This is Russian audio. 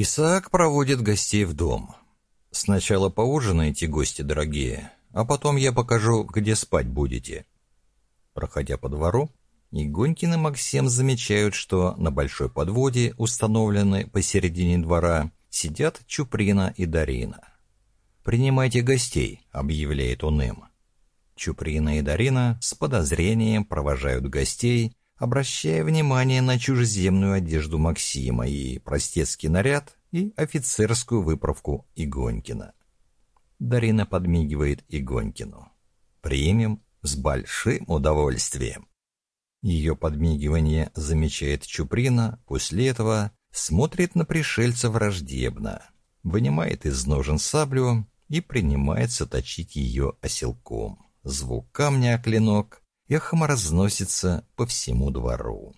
Исаак проводит гостей в дом. Сначала поужинайте, гости дорогие, а потом я покажу, где спать будете. Проходя по двору, Игонькин и Максим замечают, что на большой подводе, установленной посередине двора, сидят Чуприна и Дарина. «Принимайте гостей», — объявляет он им. Чуприна и Дарина с подозрением провожают гостей, обращая внимание на чужеземную одежду Максима и простецкий наряд, и офицерскую выправку Игонькина. Дарина подмигивает Игонькину. «Примем с большим удовольствием». Ее подмигивание замечает Чуприна, после этого смотрит на пришельца враждебно, вынимает из ножен саблю и принимается точить ее оселком. Звук камня о клинок эхом разносится по всему двору.